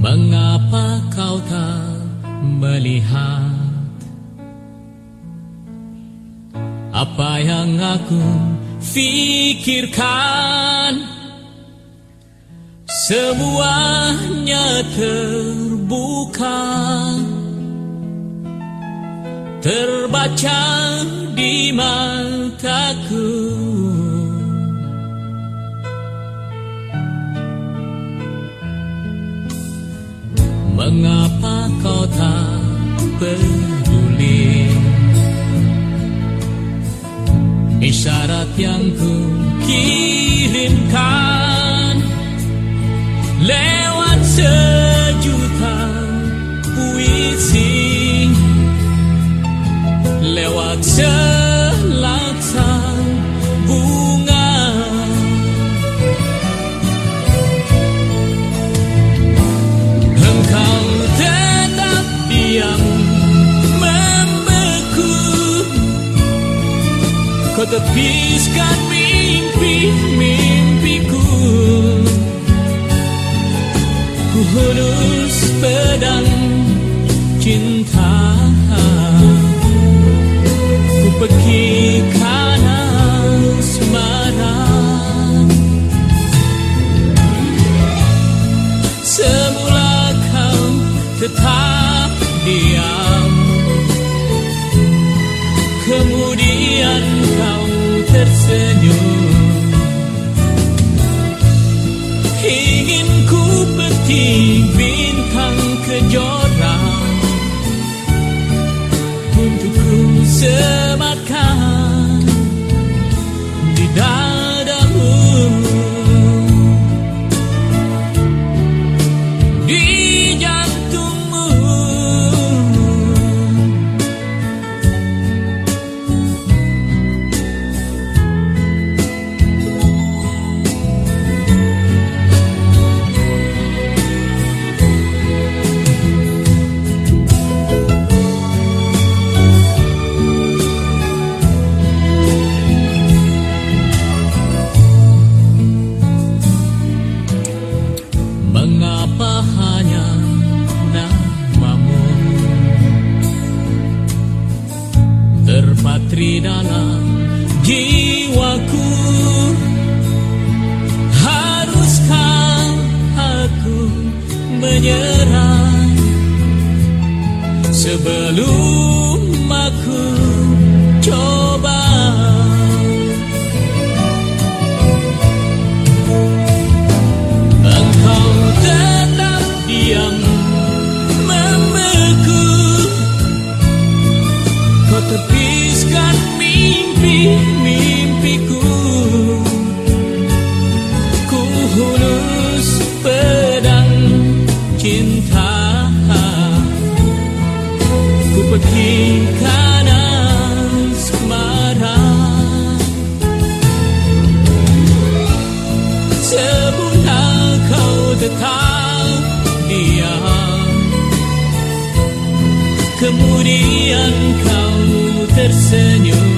Mengapa kau tak apa yang aku pikirkan semuanya terbuka. Terbaca di mataku Mengapa kau tak peduli Isyarat yang ku kirimkan Lewat sejuta puisi Lewat selaksan tepiskan mimpi-mimpiku Ku hulus pedang cinta. Ku pekikan asmara. Semula kau tetap diam ku Terpatri dalam jiwaku. Haruskah aku menyerah? Sebelum Pekikan asmara Semula kau tetap diam. Kemudian kau tersenyum